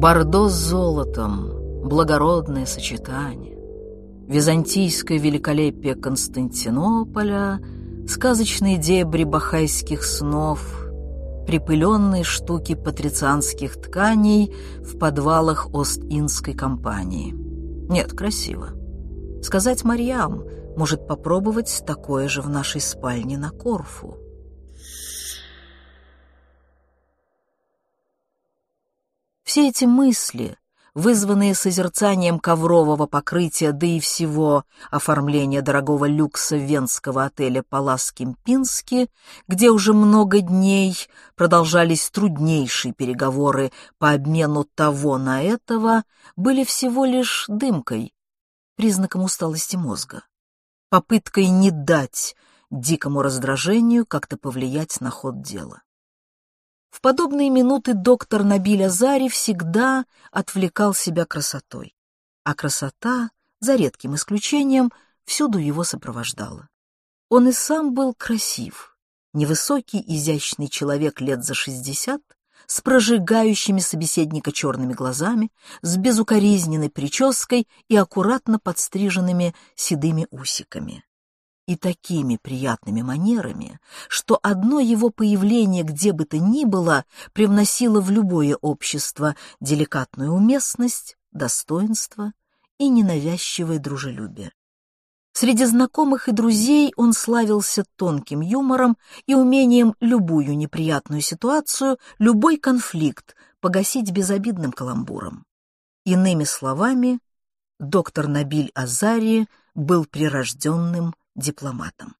Бордо с золотом, благородное сочетание, византийское великолепие Константинополя, сказочные дебри бахайских снов, припыленные штуки патрицианских тканей в подвалах Ост-Индской компании. Нет, красиво. Сказать Марьям, может попробовать такое же в нашей спальне на Корфу. Все эти мысли, вызванные созерцанием коврового покрытия, да и всего оформления дорогого люкса венского отеля «Палас Кемпински», где уже много дней продолжались труднейшие переговоры по обмену того на этого, были всего лишь дымкой, признаком усталости мозга, попыткой не дать дикому раздражению как-то повлиять на ход дела. В подобные минуты доктор Набиль Азари всегда отвлекал себя красотой, а красота, за редким исключением, всюду его сопровождала. Он и сам был красив, невысокий, изящный человек лет за шестьдесят, с прожигающими собеседника черными глазами, с безукоризненной прической и аккуратно подстриженными седыми усиками и такими приятными манерами, что одно его появление где бы то ни было привносило в любое общество деликатную уместность, достоинство и ненавязчивое дружелюбие. Среди знакомых и друзей он славился тонким юмором и умением любую неприятную ситуацию, любой конфликт погасить безобидным каламбуром. Иными словами, доктор Набиль Азари был прирожденным дипломатом.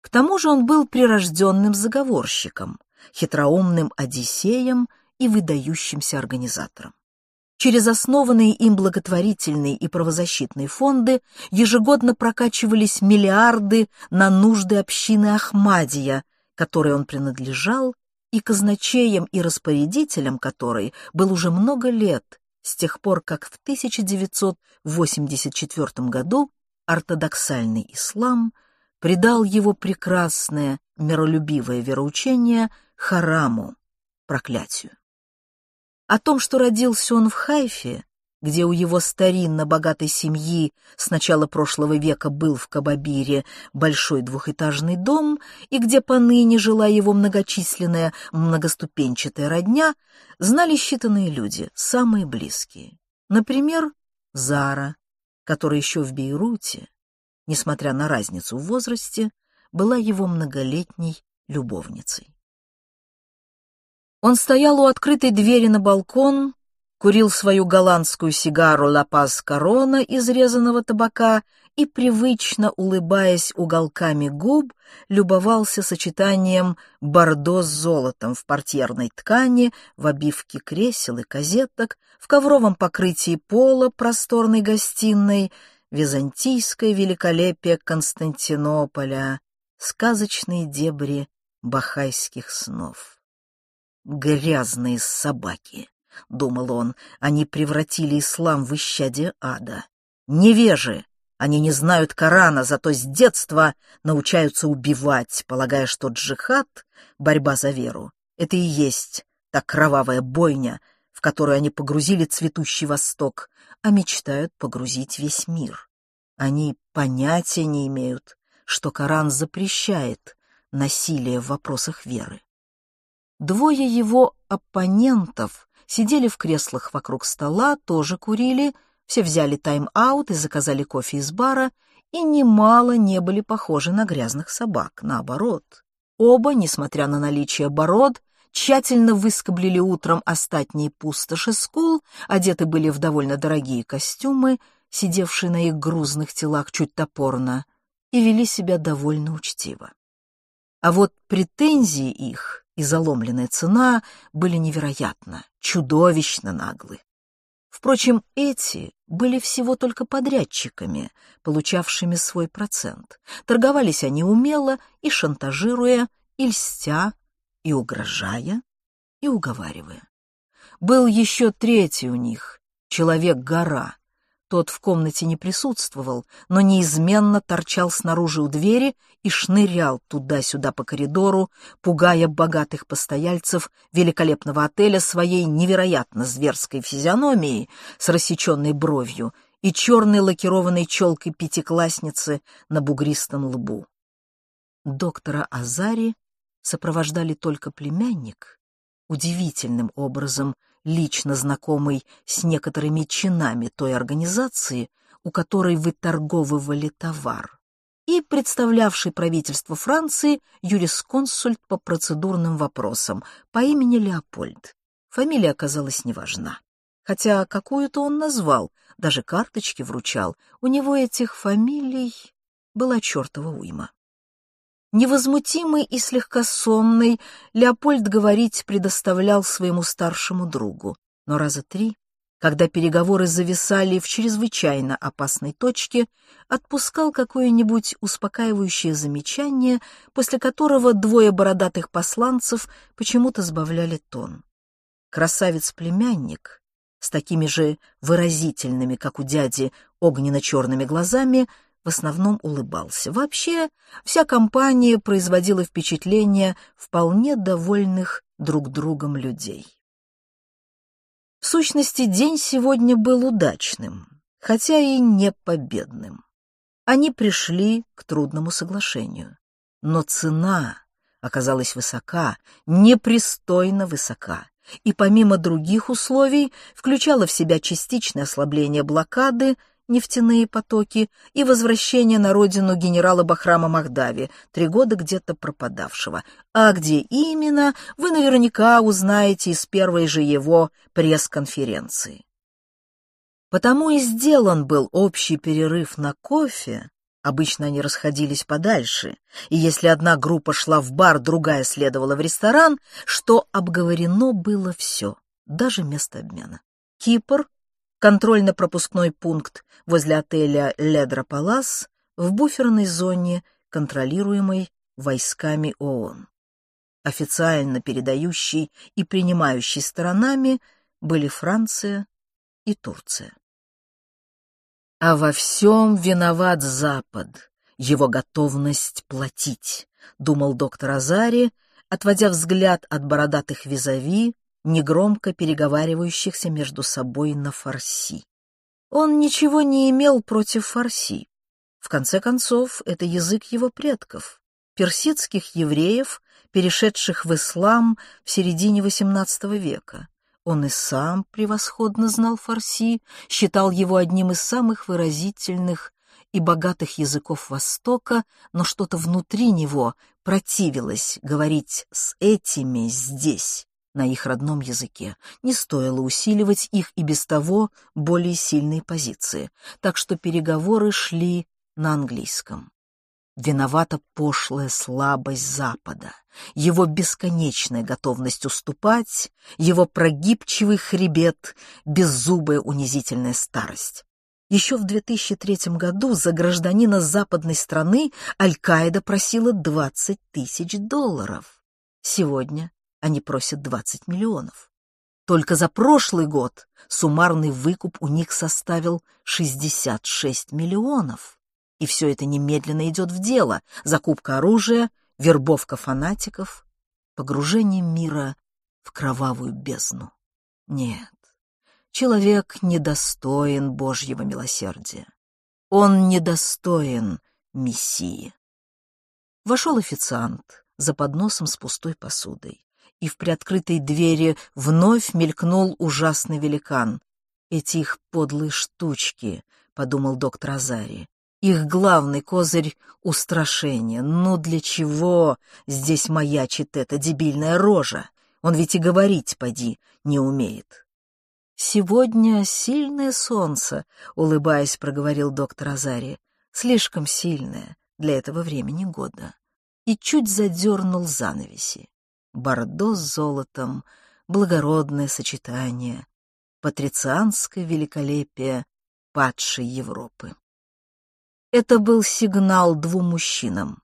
К тому же он был прирожденным заговорщиком, хитроумным одиссеем и выдающимся организатором. Через основанные им благотворительные и правозащитные фонды ежегодно прокачивались миллиарды на нужды общины Ахмадия, которой он принадлежал, и казначеем и распорядителем которой был уже много лет, с тех пор, как в 1984 году ортодоксальный ислам придал его прекрасное миролюбивое вероучение хараму, проклятию. О том, что родился он в Хайфе, где у его старинно-богатой семьи с начала прошлого века был в Кабабире большой двухэтажный дом, и где поныне жила его многочисленная многоступенчатая родня, знали считанные люди, самые близкие. Например, Зара, которая еще в Бейруте, несмотря на разницу в возрасте, была его многолетней любовницей. Он стоял у открытой двери на балкон, курил свою голландскую сигару «Ла Паз Корона» из резаного табака и, привычно улыбаясь уголками губ, любовался сочетанием бордо с золотом в портьерной ткани, в обивке кресел и козеток, в ковровом покрытии пола просторной гостиной, византийское великолепие Константинополя, сказочные дебри бахайских снов. «Грязные собаки!» — думал он, — они превратили ислам в исчадие ада. Невежи! Они не знают Корана, зато с детства научаются убивать, полагая, что джихад, борьба за веру, это и есть та кровавая бойня, в которую они погрузили цветущий Восток, а мечтают погрузить весь мир. Они понятия не имеют, что Коран запрещает насилие в вопросах веры. Двое его оппонентов сидели в креслах вокруг стола, тоже курили, все взяли тайм-аут и заказали кофе из бара, и немало не были похожи на грязных собак, наоборот. Оба, несмотря на наличие бород, тщательно выскоблили утром остатние пустоши скул, одеты были в довольно дорогие костюмы, сидевшие на их грузных телах чуть топорно, и вели себя довольно учтиво. А вот претензии их и заломленная цена были невероятно, чудовищно наглы. Впрочем, эти были всего только подрядчиками, получавшими свой процент. Торговались они умело и шантажируя, и льстя, и угрожая, и уговаривая. Был еще третий у них, человек-гора, Тот в комнате не присутствовал, но неизменно торчал снаружи у двери и шнырял туда-сюда по коридору, пугая богатых постояльцев великолепного отеля своей невероятно зверской физиономией с рассеченной бровью и черной лакированной челкой пятиклассницы на бугристом лбу. Доктора Азари сопровождали только племянник, удивительным образом лично знакомый с некоторыми чинами той организации, у которой вы торговывали товар, и представлявший правительство Франции юрисконсульт по процедурным вопросам по имени Леопольд. Фамилия оказалась неважна. Хотя какую-то он назвал, даже карточки вручал, у него этих фамилий была чертова уйма. Невозмутимый и слегка сонный, Леопольд говорить предоставлял своему старшему другу. Но раза три, когда переговоры зависали в чрезвычайно опасной точке, отпускал какое-нибудь успокаивающее замечание, после которого двое бородатых посланцев почему-то сбавляли тон. Красавец-племянник с такими же выразительными, как у дяди, огненно-черными глазами — в основном улыбался. Вообще, вся компания производила впечатление вполне довольных друг другом людей. В сущности, день сегодня был удачным, хотя и не победным. Они пришли к трудному соглашению. Но цена оказалась высока, непристойно высока, и помимо других условий включала в себя частичное ослабление блокады нефтяные потоки и возвращение на родину генерала Бахрама Махдави, три года где-то пропадавшего. А где именно, вы наверняка узнаете из первой же его пресс-конференции. Потому и сделан был общий перерыв на кофе, Обычно они расходились подальше, и если одна группа шла в бар, другая следовала в ресторан, что обговорено было все, даже место обмена. Кипр контрольно-пропускной пункт возле отеля «Ледра Палас» в буферной зоне, контролируемой войсками ООН. Официально передающей и принимающей сторонами были Франция и Турция. А во всем виноват Запад, его готовность платить, думал доктор Азари, отводя взгляд от бородатых визави негромко переговаривающихся между собой на фарси. Он ничего не имел против фарси. В конце концов, это язык его предков, персидских евреев, перешедших в ислам в середине XVIII века. Он и сам превосходно знал фарси, считал его одним из самых выразительных и богатых языков Востока, но что-то внутри него противилось говорить с этими здесь, на их родном языке. Не стоило усиливать их и без того более сильные позиции, так что переговоры шли на английском. Виновата пошлая слабость Запада, его бесконечная готовность уступать, его прогибчивый хребет, беззубая унизительная старость. Еще в 2003 году за гражданина западной страны Аль-Каида просила 20 тысяч долларов. Сегодня они просят 20 миллионов. Только за прошлый год суммарный выкуп у них составил 66 миллионов. И все это немедленно идет в дело. Закупка оружия, вербовка фанатиков, погружение мира в кровавую бездну. Нет, человек недостоин Божьего милосердия. Он недостоин Мессии. Вошел официант за подносом с пустой посудой и в приоткрытой двери вновь мелькнул ужасный великан. «Эти их подлые штучки», — подумал доктор Азари. «Их главный козырь — устрашение. Ну для чего здесь маячит эта дебильная рожа? Он ведь и говорить, поди, не умеет». «Сегодня сильное солнце», — улыбаясь, проговорил доктор Азари. «Слишком сильное для этого времени года». И чуть задернул занавеси бордо с золотом, благородное сочетание, патрицианское великолепие падшей Европы. Это был сигнал двум мужчинам,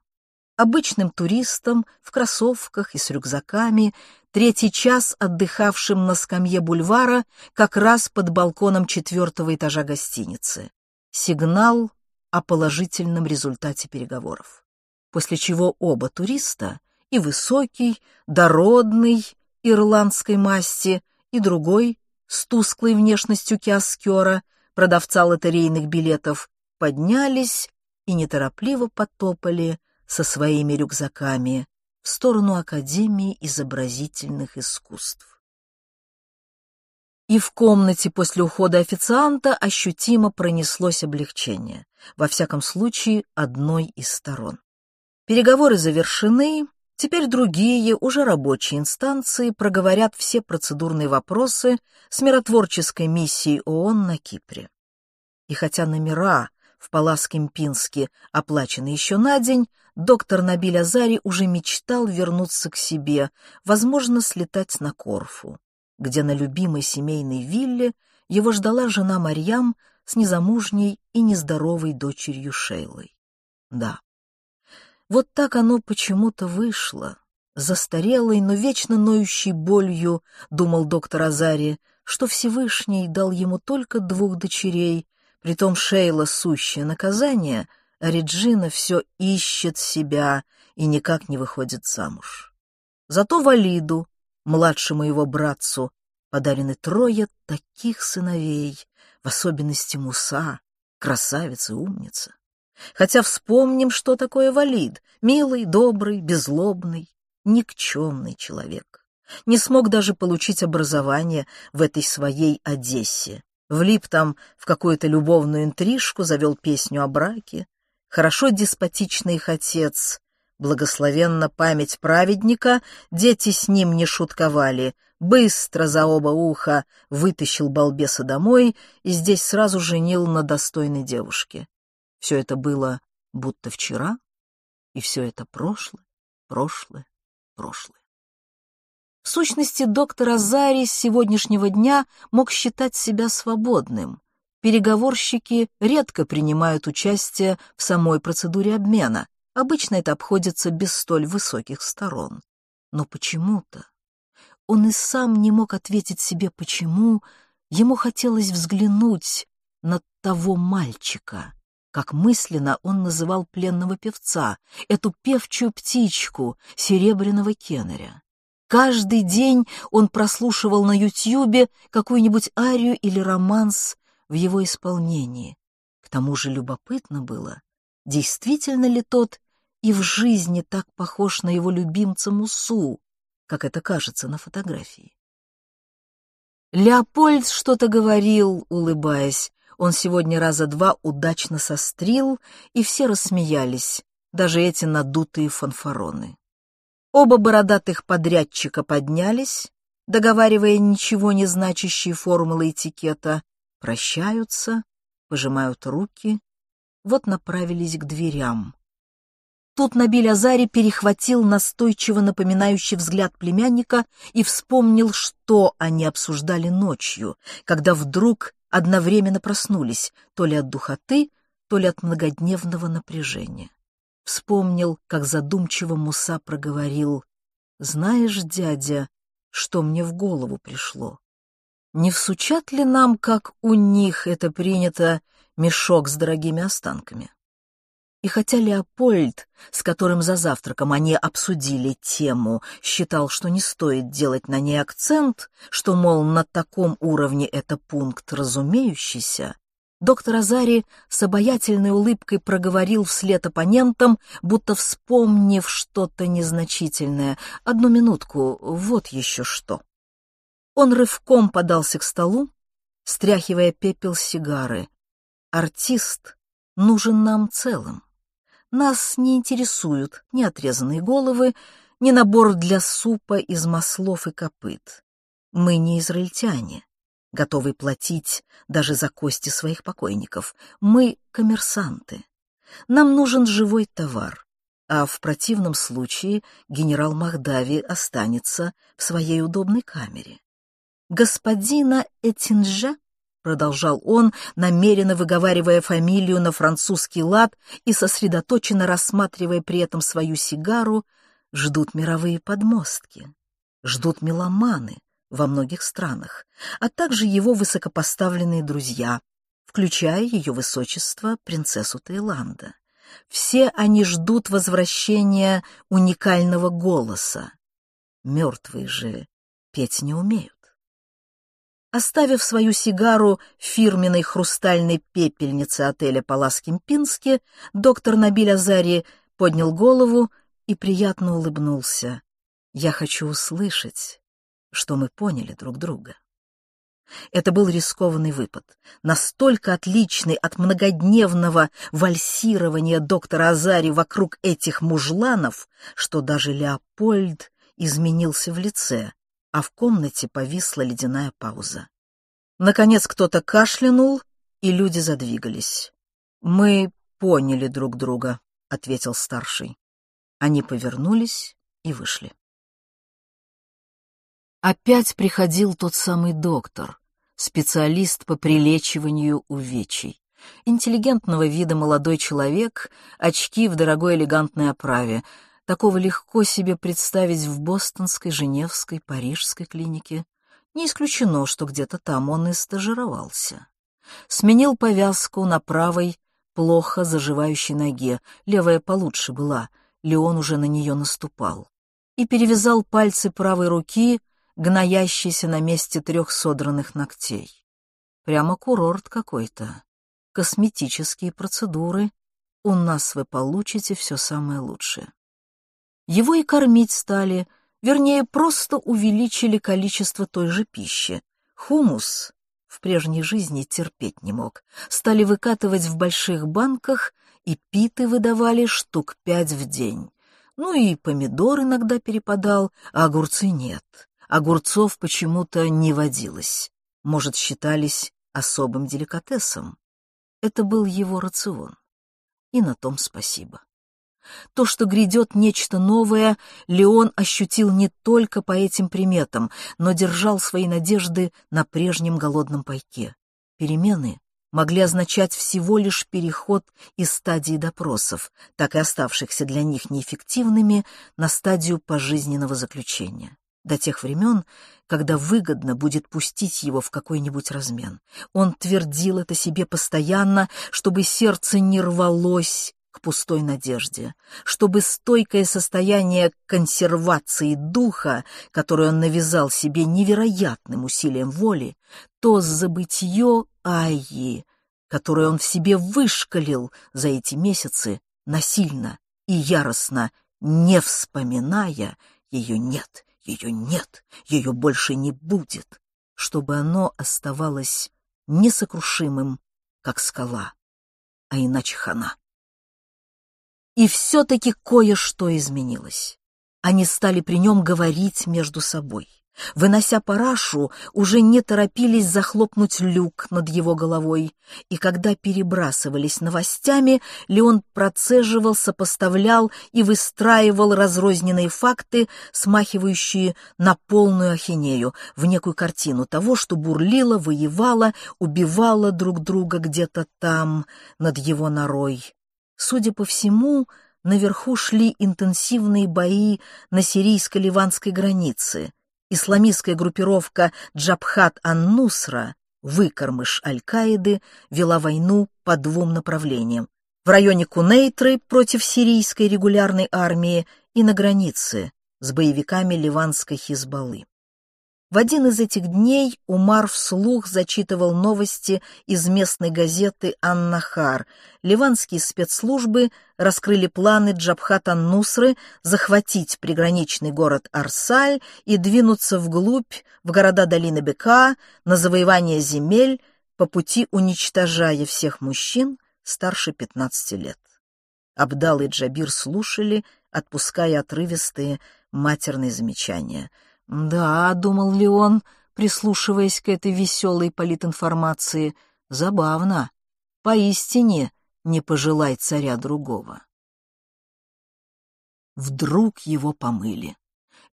обычным туристам в кроссовках и с рюкзаками, третий час отдыхавшим на скамье бульвара как раз под балконом четвертого этажа гостиницы. Сигнал о положительном результате переговоров. После чего оба туриста, и высокий, дородный, ирландской масти, и другой, с тусклой внешностью киоскера, продавца лотерейных билетов, поднялись и неторопливо потопали со своими рюкзаками в сторону Академии изобразительных искусств. И в комнате после ухода официанта ощутимо пронеслось облегчение, во всяком случае, одной из сторон. Переговоры завершены, теперь другие, уже рабочие инстанции проговорят все процедурные вопросы с миротворческой миссией ООН на Кипре. И хотя номера в Палас Кемпинске оплачены еще на день, доктор Набиль Азари уже мечтал вернуться к себе, возможно, слетать на Корфу, где на любимой семейной вилле его ждала жена Марьям с незамужней и нездоровой дочерью Шейлой. Да, вот так оно почему-то вышло. Застарелой, но вечно ноющей болью, думал доктор Азари, что Всевышний дал ему только двух дочерей, притом Шейла сущее наказание — а Реджина все ищет себя и никак не выходит замуж. Зато Валиду, младшему его братцу, подарены трое таких сыновей, в особенности Муса, красавица и умница. Хотя вспомним, что такое Валид, милый, добрый, безлобный, никчемный человек. Не смог даже получить образование в этой своей Одессе. Влип там в какую-то любовную интрижку, завел песню о браке, хорошо деспотичный их отец, благословенна память праведника, дети с ним не шутковали, быстро за оба уха вытащил балбеса домой и здесь сразу женил на достойной девушке. Все это было будто вчера, и все это прошлое, прошлое, прошлое. В сущности, доктор Азари с сегодняшнего дня мог считать себя свободным, переговорщики редко принимают участие в самой процедуре обмена. Обычно это обходится без столь высоких сторон. Но почему-то он и сам не мог ответить себе, почему ему хотелось взглянуть на того мальчика, как мысленно он называл пленного певца, эту певчую птичку серебряного кеннеря. Каждый день он прослушивал на Ютьюбе какую-нибудь арию или романс в его исполнении. К тому же любопытно было, действительно ли тот и в жизни так похож на его любимца Мусу, как это кажется на фотографии. Леопольд что-то говорил, улыбаясь. Он сегодня раза два удачно сострил, и все рассмеялись, даже эти надутые фанфароны. Оба бородатых подрядчика поднялись, договаривая ничего не значащие формулы этикета, прощаются, пожимают руки, вот направились к дверям. Тут Набиль Азари перехватил настойчиво напоминающий взгляд племянника и вспомнил, что они обсуждали ночью, когда вдруг одновременно проснулись, то ли от духоты, то ли от многодневного напряжения. Вспомнил, как задумчиво Муса проговорил, «Знаешь, дядя, что мне в голову пришло? Не всучат ли нам, как у них это принято, мешок с дорогими останками? И хотя Леопольд, с которым за завтраком они обсудили тему, считал, что не стоит делать на ней акцент, что, мол, на таком уровне это пункт разумеющийся, доктор Азари с обаятельной улыбкой проговорил вслед оппонентам, будто вспомнив что-то незначительное. «Одну минутку, вот еще что». Он рывком подался к столу, стряхивая пепел сигары. Артист нужен нам целым. Нас не интересуют ни отрезанные головы, ни набор для супа из маслов и копыт. Мы не израильтяне, готовые платить даже за кости своих покойников. Мы коммерсанты. Нам нужен живой товар, а в противном случае генерал Махдави останется в своей удобной камере господина Этинжа, продолжал он, намеренно выговаривая фамилию на французский лад и сосредоточенно рассматривая при этом свою сигару, ждут мировые подмостки. ждут меломаны во многих странах, а также его высокопоставленные друзья, включая ее высочество принцессу Таиланда. Все они ждут возвращения уникального голоса. Мертвые же петь не умеют. Оставив свою сигару в фирменной хрустальной пепельнице отеля Палас Кемпински, доктор Набиль Азари поднял голову и приятно улыбнулся. «Я хочу услышать, что мы поняли друг друга». Это был рискованный выпад, настолько отличный от многодневного вальсирования доктора Азари вокруг этих мужланов, что даже Леопольд изменился в лице, а в комнате повисла ледяная пауза. Наконец кто-то кашлянул, и люди задвигались. «Мы поняли друг друга», — ответил старший. Они повернулись и вышли. Опять приходил тот самый доктор, специалист по прилечиванию увечий. Интеллигентного вида молодой человек, очки в дорогой элегантной оправе. Такого легко себе представить в бостонской, женевской, парижской клинике. Не исключено, что где-то там он и стажировался. Сменил повязку на правой, плохо заживающей ноге, левая получше была, Леон уже на нее наступал. И перевязал пальцы правой руки гноящийся на месте трех содранных ногтей. Прямо курорт какой-то. Косметические процедуры. У нас вы получите все самое лучшее. Его и кормить стали, вернее, просто увеличили количество той же пищи. Хумус в прежней жизни терпеть не мог. Стали выкатывать в больших банках, и питы выдавали штук пять в день. Ну и помидор иногда перепадал, а огурцы нет огурцов почему-то не водилось, может, считались особым деликатесом. Это был его рацион. И на том спасибо. То, что грядет нечто новое, Леон ощутил не только по этим приметам, но держал свои надежды на прежнем голодном пайке. Перемены могли означать всего лишь переход из стадии допросов, так и оставшихся для них неэффективными, на стадию пожизненного заключения до тех времен, когда выгодно будет пустить его в какой-нибудь размен. Он твердил это себе постоянно, чтобы сердце не рвалось к пустой надежде, чтобы стойкое состояние консервации духа, которое он навязал себе невероятным усилием воли, то забытье Айи, которое он в себе вышкалил за эти месяцы, насильно и яростно, не вспоминая, ее нет, ее нет, ее больше не будет, чтобы оно оставалось несокрушимым, как скала, а иначе хана. И все-таки кое-что изменилось. Они стали при нем говорить между собой. Вынося парашу, уже не торопились захлопнуть люк над его головой, и когда перебрасывались новостями, Леон процеживал, сопоставлял и выстраивал разрозненные факты, смахивающие на полную ахинею, в некую картину того, что бурлило, воевало, убивало друг друга где-то там, над его норой. Судя по всему, наверху шли интенсивные бои на сирийско-ливанской границе — исламистская группировка Джабхат ан-Нусра, выкормыш Аль-Каиды, вела войну по двум направлениям. В районе Кунейтры против сирийской регулярной армии и на границе с боевиками ливанской Хизбаллы. В один из этих дней Умар вслух зачитывал новости из местной газеты «Ан-Нахар». Ливанские спецслужбы раскрыли планы Джабхата Нусры захватить приграничный город Арсаль и двинуться вглубь, в города долины Бека, на завоевание земель, по пути уничтожая всех мужчин старше 15 лет. Абдал и Джабир слушали, отпуская отрывистые матерные замечания — «Да», — думал Леон, прислушиваясь к этой веселой политинформации, — «забавно. Поистине не пожелай царя другого». Вдруг его помыли.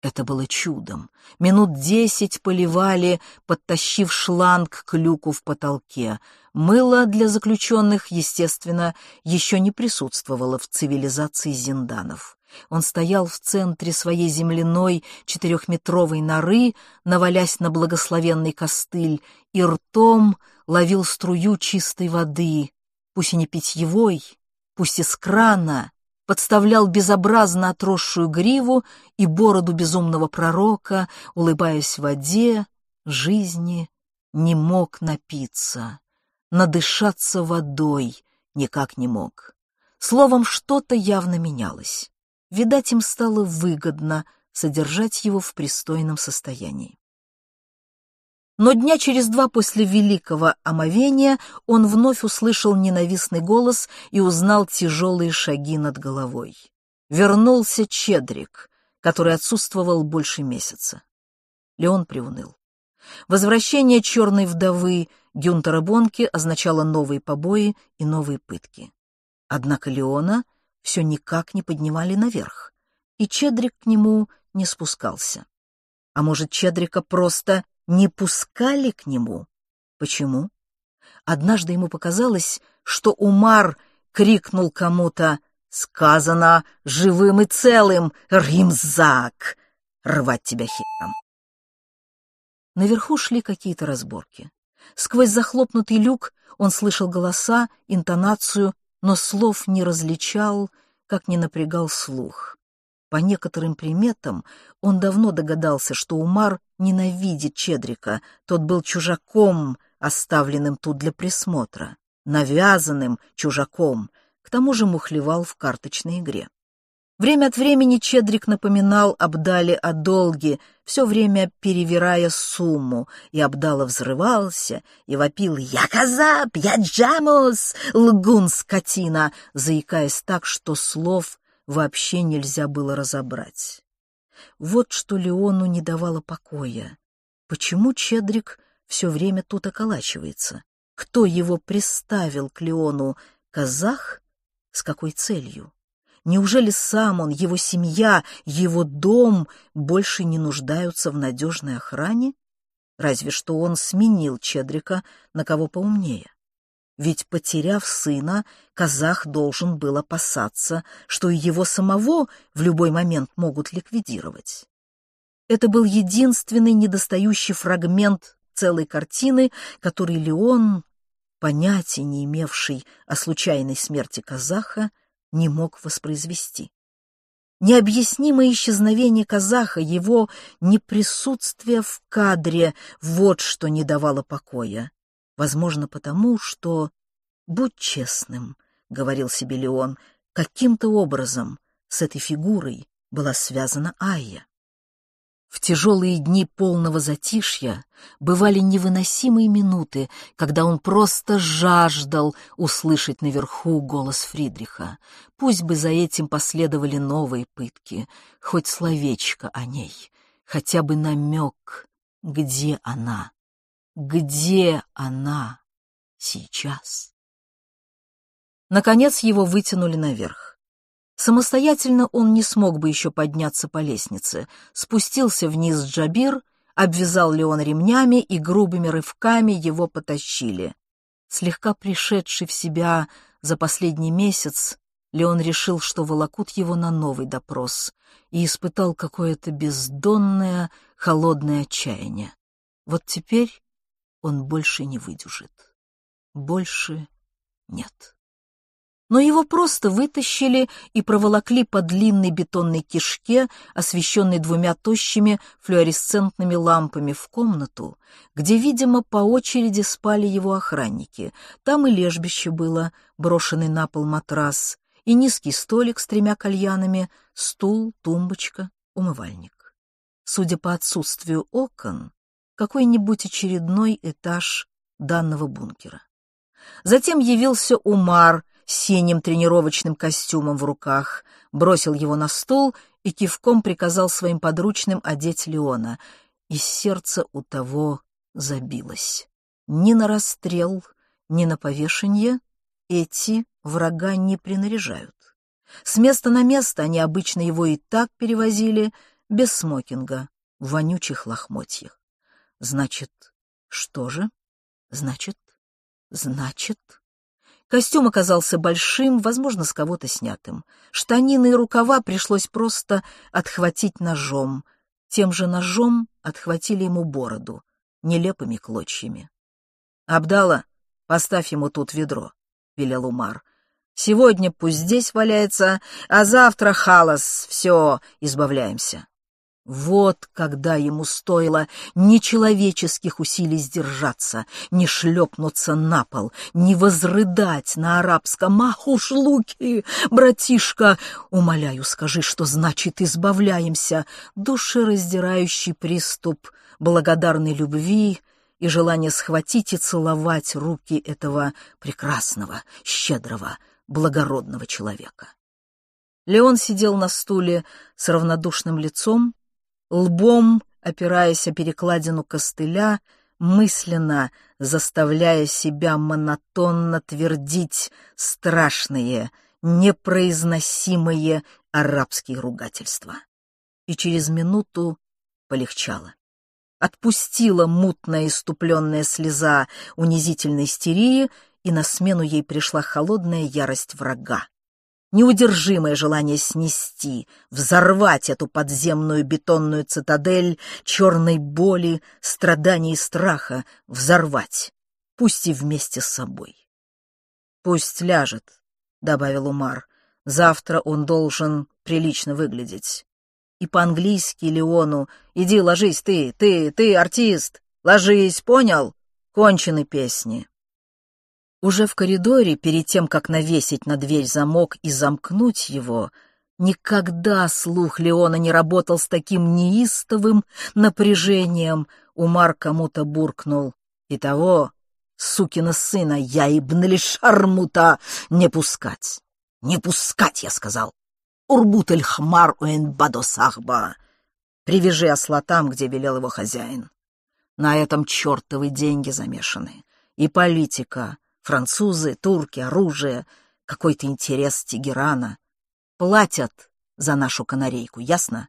Это было чудом. Минут десять поливали, подтащив шланг к люку в потолке. Мыло для заключенных, естественно, еще не присутствовало в цивилизации зинданов. Он стоял в центре своей земляной четырехметровой норы, навалясь на благословенный костыль, и ртом ловил струю чистой воды, пусть и не питьевой, пусть из крана, подставлял безобразно отросшую гриву и бороду безумного пророка, улыбаясь в воде, жизни, не мог напиться, надышаться водой никак не мог. Словом, что-то явно менялось. Видать, им стало выгодно содержать его в пристойном состоянии. Но дня через два после великого омовения он вновь услышал ненавистный голос и узнал тяжелые шаги над головой. Вернулся Чедрик, который отсутствовал больше месяца. Леон приуныл. Возвращение черной вдовы Гюнтера Бонки означало новые побои и новые пытки. Однако Леона все никак не поднимали наверх, и Чедрик к нему не спускался. А может, Чедрика просто не пускали к нему? Почему? Однажды ему показалось, что Умар крикнул кому-то «Сказано живым и целым, Римзак! Рвать тебя хером!» Наверху шли какие-то разборки. Сквозь захлопнутый люк он слышал голоса, интонацию, но слов не различал, как не напрягал слух. По некоторым приметам он давно догадался, что Умар ненавидит Чедрика, тот был чужаком, оставленным тут для присмотра, навязанным чужаком, к тому же мухлевал в карточной игре. Время от времени Чедрик напоминал Абдале о долге, все время перевирая сумму, и Абдала взрывался и вопил «Я казап! Я джамус! Лгун, скотина!» заикаясь так, что слов вообще нельзя было разобрать. Вот что Леону не давало покоя. Почему Чедрик все время тут околачивается? Кто его приставил к Леону? Казах? С какой целью? Неужели сам он, его семья, его дом больше не нуждаются в надежной охране? Разве что он сменил Чедрика на кого поумнее. Ведь, потеряв сына, казах должен был опасаться, что и его самого в любой момент могут ликвидировать. Это был единственный недостающий фрагмент целой картины, который Леон, понятия не имевший о случайной смерти казаха, не мог воспроизвести. Необъяснимое исчезновение казаха, его неприсутствие в кадре — вот что не давало покоя. Возможно, потому что... «Будь честным», — говорил себе Леон, — каким-то образом с этой фигурой была связана Айя. В тяжелые дни полного затишья бывали невыносимые минуты, когда он просто жаждал услышать наверху голос Фридриха. Пусть бы за этим последовали новые пытки, хоть словечко о ней, хотя бы намек, где она, где она сейчас. Наконец его вытянули наверх. Самостоятельно он не смог бы еще подняться по лестнице. Спустился вниз Джабир, обвязал Леон ремнями и грубыми рывками его потащили. Слегка пришедший в себя за последний месяц, Леон решил, что волокут его на новый допрос, и испытал какое-то бездонное, холодное отчаяние. Вот теперь он больше не выдержит. Больше нет но его просто вытащили и проволокли по длинной бетонной кишке, освещенной двумя тощими флуоресцентными лампами, в комнату, где, видимо, по очереди спали его охранники. Там и лежбище было, брошенный на пол матрас, и низкий столик с тремя кальянами, стул, тумбочка, умывальник. Судя по отсутствию окон, какой-нибудь очередной этаж данного бункера. Затем явился Умар синим тренировочным костюмом в руках, бросил его на стол и кивком приказал своим подручным одеть Леона, и сердце у того забилось. Ни на расстрел, ни на повешение эти врага не принаряжают. С места на место они обычно его и так перевозили, без смокинга, в вонючих лохмотьях. Значит, что же? Значит, значит... Костюм оказался большим, возможно, с кого-то снятым. Штанины и рукава пришлось просто отхватить ножом. Тем же ножом отхватили ему бороду, нелепыми клочьями. «Абдала, поставь ему тут ведро», — велел Умар. «Сегодня пусть здесь валяется, а завтра халас, все, избавляемся». Вот когда ему стоило нечеловеческих усилий сдержаться, не шлепнуться на пол, не возрыдать на арабском «Ах луки, братишка!» Умоляю, скажи, что значит «избавляемся». Душераздирающий приступ благодарной любви и желание схватить и целовать руки этого прекрасного, щедрого, благородного человека. Леон сидел на стуле с равнодушным лицом, лбом опираясь о перекладину костыля, мысленно заставляя себя монотонно твердить страшные, непроизносимые арабские ругательства. И через минуту полегчало. Отпустила мутная иступленная слеза унизительной истерии, и на смену ей пришла холодная ярость врага неудержимое желание снести, взорвать эту подземную бетонную цитадель черной боли, страданий и страха, взорвать, пусть и вместе с собой. «Пусть ляжет», — добавил Умар, — «завтра он должен прилично выглядеть». И по-английски Леону «Иди ложись ты, ты, ты, артист, ложись, понял? Кончены песни». Уже в коридоре, перед тем, как навесить на дверь замок и замкнуть его, никогда слух Леона не работал с таким неистовым напряжением. Умар кому-то буркнул. И того, сукина сына, я и бнали шармута не пускать. Не пускать, я сказал. Урбутель хмар уэн бадосахба. Привяжи осла там, где велел его хозяин. На этом чертовы деньги замешаны. И политика, Французы, турки, оружие, какой-то интерес Тегерана. Платят за нашу канарейку, ясно?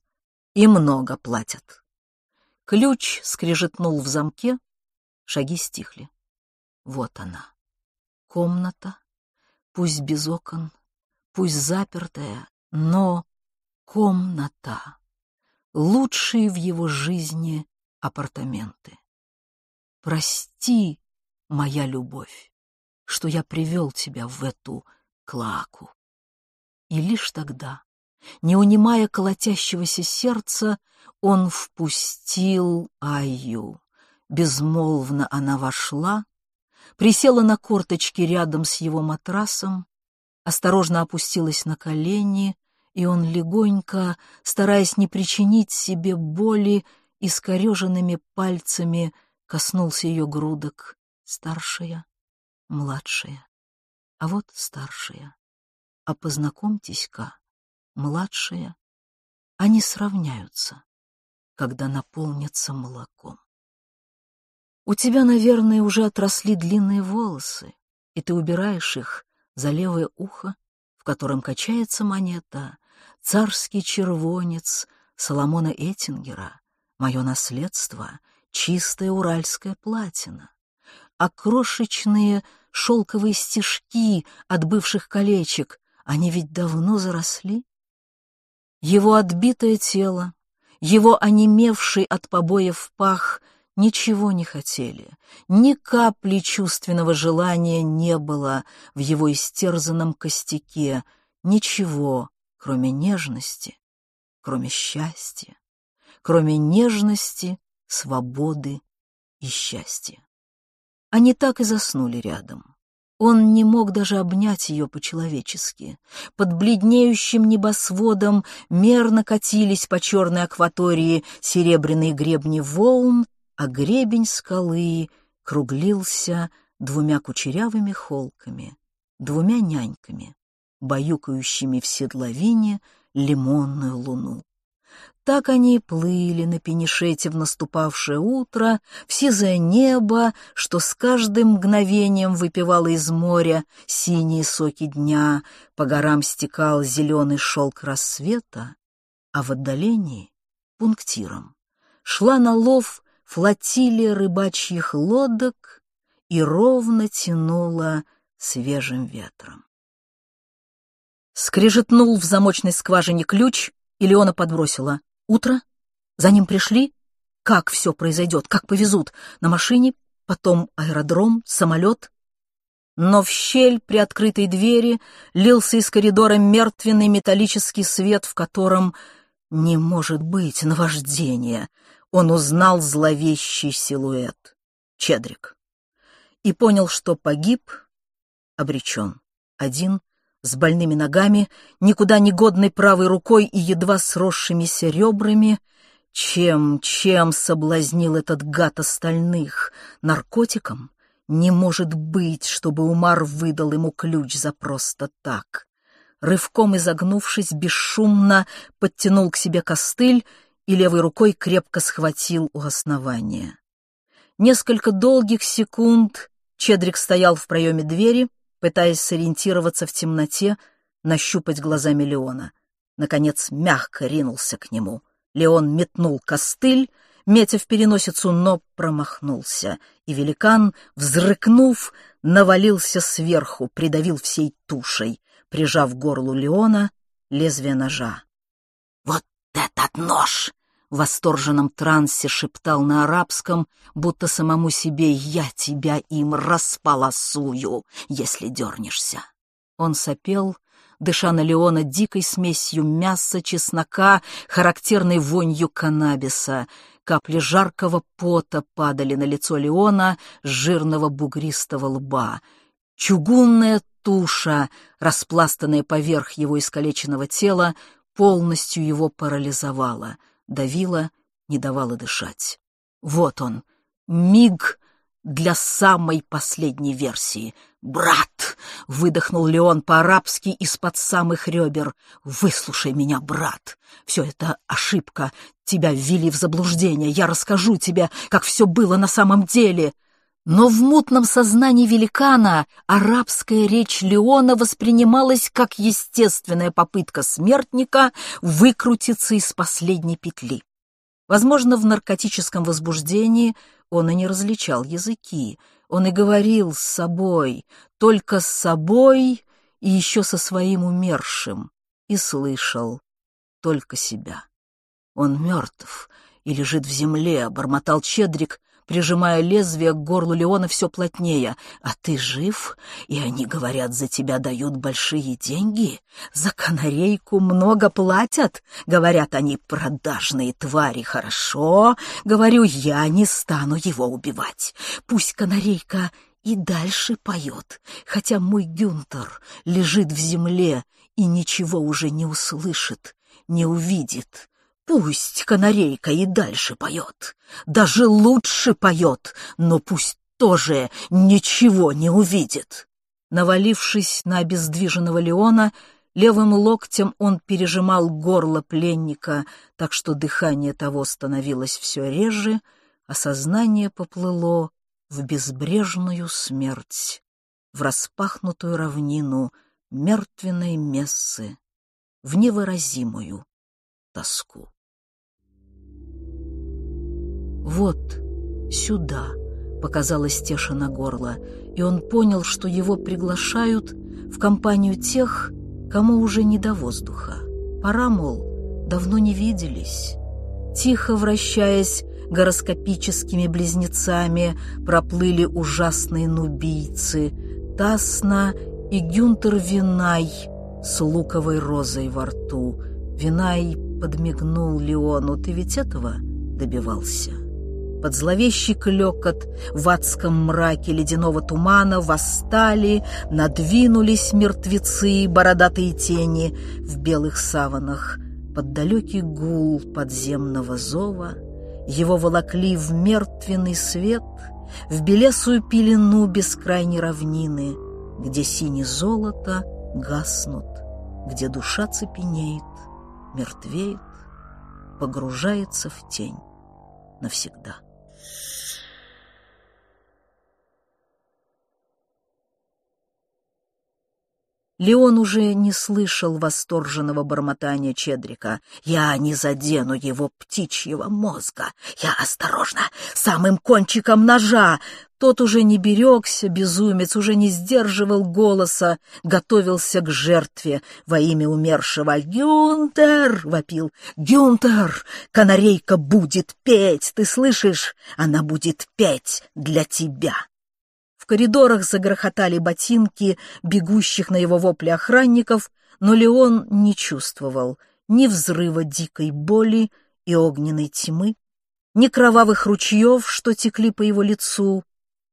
И много платят. Ключ скрежетнул в замке, шаги стихли. Вот она. Комната, пусть без окон, пусть запертая, но комната. Лучшие в его жизни апартаменты. Прости, моя любовь что я привел тебя в эту клаку. И лишь тогда, не унимая колотящегося сердца, он впустил Аю. Безмолвно она вошла, присела на корточки рядом с его матрасом, осторожно опустилась на колени, и он легонько, стараясь не причинить себе боли, искореженными пальцами коснулся ее грудок. Старшая, младшая, а вот старшая. А познакомьтесь-ка, младшая, они сравняются, когда наполнятся молоком. У тебя, наверное, уже отросли длинные волосы, и ты убираешь их за левое ухо, в котором качается монета, царский червонец Соломона Эттингера, мое наследство, чистая уральская платина, а крошечные шелковые стежки от бывших колечек, они ведь давно заросли. Его отбитое тело, его онемевший от побоев пах ничего не хотели, ни капли чувственного желания не было в его истерзанном костяке, ничего, кроме нежности, кроме счастья, кроме нежности, свободы и счастья. Они так и заснули рядом. Он не мог даже обнять ее по-человечески. Под бледнеющим небосводом мерно катились по черной акватории серебряные гребни волн, а гребень скалы круглился двумя кучерявыми холками, двумя няньками, баюкающими в седловине лимонную луну. Так они и плыли на пенишете в наступавшее утро, в сизое небо, что с каждым мгновением выпивало из моря синие соки дня, по горам стекал зеленый шелк рассвета, а в отдалении — пунктиром. Шла на лов флотилия рыбачьих лодок и ровно тянула свежим ветром. Скрежетнул в замочной скважине ключ, и Леона подбросила. Утро? За ним пришли? Как все произойдет? Как повезут? На машине? Потом аэродром? Самолет? Но в щель при открытой двери лился из коридора мертвенный металлический свет, в котором не может быть наваждения. Он узнал зловещий силуэт. Чедрик. И понял, что погиб, обречен. Один, с больными ногами, никуда не годной правой рукой и едва сросшимися ребрами, чем, чем соблазнил этот гад остальных? Наркотиком? Не может быть, чтобы Умар выдал ему ключ за просто так. Рывком изогнувшись, бесшумно подтянул к себе костыль и левой рукой крепко схватил у основания. Несколько долгих секунд Чедрик стоял в проеме двери, пытаясь сориентироваться в темноте, нащупать глазами Леона. Наконец мягко ринулся к нему. Леон метнул костыль, метя в переносицу, но промахнулся, и великан, взрыкнув, навалился сверху, придавил всей тушей, прижав горлу Леона лезвие ножа. «Вот этот нож!» В восторженном трансе шептал на арабском, будто самому себе «я тебя им располосую, если дернешься». Он сопел, дыша на Леона дикой смесью мяса, чеснока, характерной вонью каннабиса. Капли жаркого пота падали на лицо Леона с жирного бугристого лба. Чугунная туша, распластанная поверх его искалеченного тела, полностью его парализовала — давила, не давала дышать. Вот он, миг для самой последней версии. «Брат!» — выдохнул Леон по-арабски из-под самых ребер. «Выслушай меня, брат! Все это ошибка. Тебя ввели в заблуждение. Я расскажу тебе, как все было на самом деле». Но в мутном сознании великана арабская речь Леона воспринималась как естественная попытка смертника выкрутиться из последней петли. Возможно, в наркотическом возбуждении он и не различал языки, он и говорил с собой, только с собой и еще со своим умершим, и слышал только себя. Он мертв и лежит в земле, бормотал Чедрик, прижимая лезвие к горлу Леона все плотнее. «А ты жив? И они, говорят, за тебя дают большие деньги? За канарейку много платят?» Говорят они, продажные твари, хорошо. Говорю, я не стану его убивать. Пусть канарейка и дальше поет, хотя мой Гюнтер лежит в земле и ничего уже не услышит, не увидит, Пусть канарейка и дальше поет, даже лучше поет, но пусть тоже ничего не увидит. Навалившись на обездвиженного Леона, левым локтем он пережимал горло пленника, так что дыхание того становилось все реже, а сознание поплыло в безбрежную смерть, в распахнутую равнину мертвенной мессы, в невыразимую тоску. «Вот, сюда», — показалось Теша на горло, и он понял, что его приглашают в компанию тех, кому уже не до воздуха. Пора, мол, давно не виделись. Тихо вращаясь гороскопическими близнецами, проплыли ужасные нубийцы Тасна и Гюнтер Винай с луковой розой во рту. Винай подмигнул Леону. «Ты ведь этого добивался?» Под зловещий клекот в адском мраке ледяного тумана восстали, надвинулись мертвецы, бородатые тени в белых саванах. Под далекий гул подземного зова его волокли в мертвенный свет, в белесую пелену бескрайней равнины, где сине золото гаснут, где душа цепенеет, мертвеет, погружается в тень навсегда. Леон уже не слышал восторженного бормотания Чедрика. «Я не задену его птичьего мозга! Я осторожно, самым кончиком ножа!» Тот уже не берегся, безумец, уже не сдерживал голоса, готовился к жертве во имя умершего. «Гюнтер!» — вопил. «Гюнтер! Канарейка будет петь, ты слышишь? Она будет петь для тебя!» В коридорах загрохотали ботинки бегущих на его вопли охранников, но Леон не чувствовал ни взрыва дикой боли и огненной тьмы, ни кровавых ручьев, что текли по его лицу,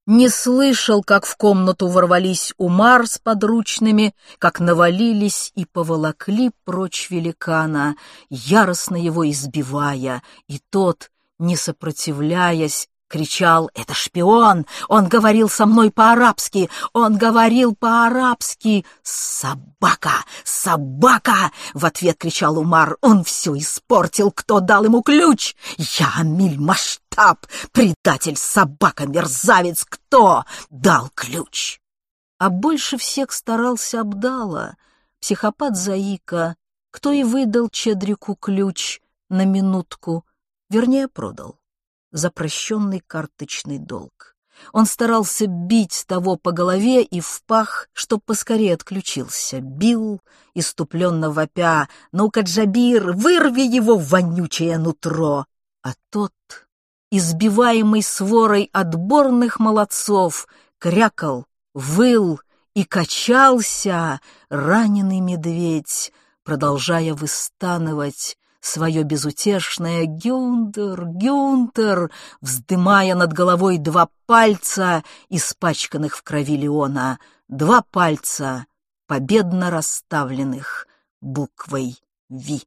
не слышал, как в комнату ворвались Умар с подручными, как навалились и поволокли прочь великана, яростно его избивая, и тот, не сопротивляясь, кричал «Это шпион! Он говорил со мной по-арабски! Он говорил по-арабски! Собака! Собака!» — в ответ кричал Умар. «Он все испортил! Кто дал ему ключ? Я Амиль Масштаб! Предатель, собака, мерзавец! Кто дал ключ?» А больше всех старался Абдала, психопат Заика, кто и выдал Чедрику ключ на минутку, вернее, продал за прощенный карточный долг. Он старался бить того по голове и в пах, чтоб поскорее отключился. Бил, иступленно вопя, «Ну-ка, Джабир, вырви его вонючее нутро!» А тот, избиваемый сворой отборных молодцов, крякал, выл и качался, раненый медведь, продолжая выстанывать свое безутешное «Гюнтер, Гюнтер», вздымая над головой два пальца, испачканных в крови Леона, два пальца, победно расставленных буквой «Ви».